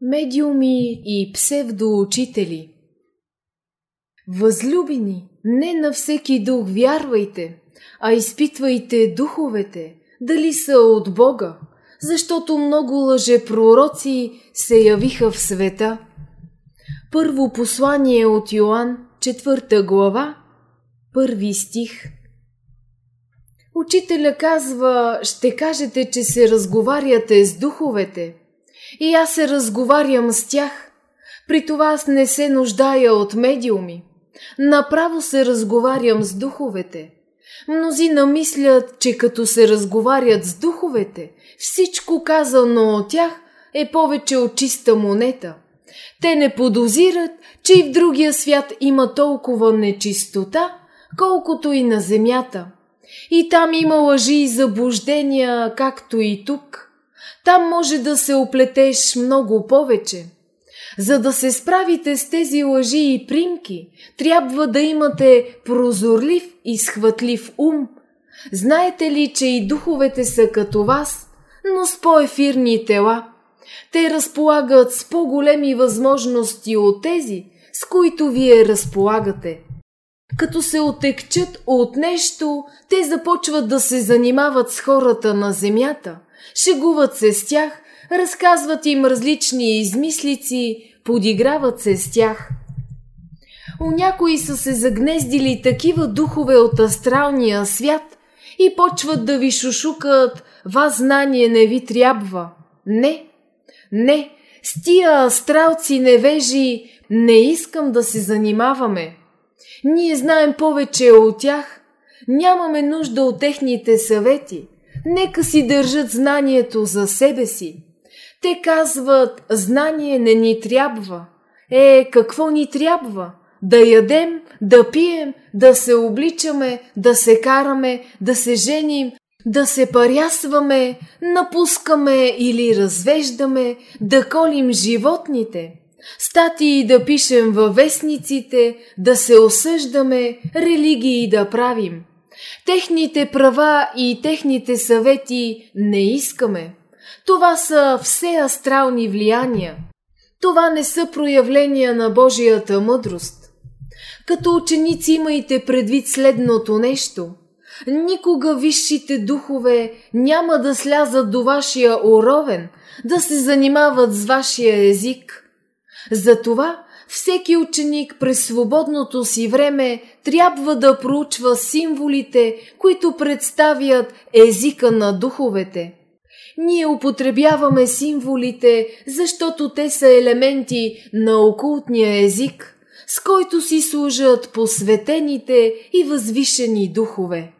Медиуми и псевдоучители Възлюбени, не на всеки дух вярвайте, а изпитвайте духовете, дали са от Бога, защото много лъжепророци се явиха в света. Първо послание от Йоанн, четвърта глава, първи стих. Учителя казва, ще кажете, че се разговаряте с духовете. И аз се разговарям с тях. При това аз не се нуждая от медиуми. Направо се разговарям с духовете. Мнозина мислят, че като се разговарят с духовете, всичко казано от тях е повече от чиста монета. Те не подозират, че и в другия свят има толкова нечистота, колкото и на земята. И там има лъжи и заблуждения, както и тук. Там може да се оплетеш много повече. За да се справите с тези лъжи и примки, трябва да имате прозорлив и схватлив ум. Знаете ли, че и духовете са като вас, но с по-ефирни тела? Те разполагат с по-големи възможности от тези, с които вие разполагате. Като се отекчат от нещо, те започват да се занимават с хората на земята, шегуват се с тях, разказват им различни измислици, подиграват се с тях. У някои са се загнездили такива духове от астралния свят и почват да ви шушукат, вас знание не ви трябва. Не, не, с тия астралци невежи не искам да се занимаваме. Ние знаем повече от тях, нямаме нужда от техните съвети. Нека си държат знанието за себе си. Те казват, знание не ни трябва. Е, какво ни трябва? Да ядем, да пием, да се обличаме, да се караме, да се женим, да се парясваме, напускаме или развеждаме, да колим животните, статии да пишем във вестниците, да се осъждаме, религии да правим. Техните права и техните съвети не искаме. Това са все астрални влияния. Това не са проявления на Божията мъдрост. Като ученици имайте предвид следното нещо. Никога висшите духове няма да слязат до вашия уровен, да се занимават с вашия език. Затова всеки ученик през свободното си време трябва да проучва символите, които представят езика на духовете. Ние употребяваме символите, защото те са елементи на окултния език, с който си служат посветените и възвишени духове.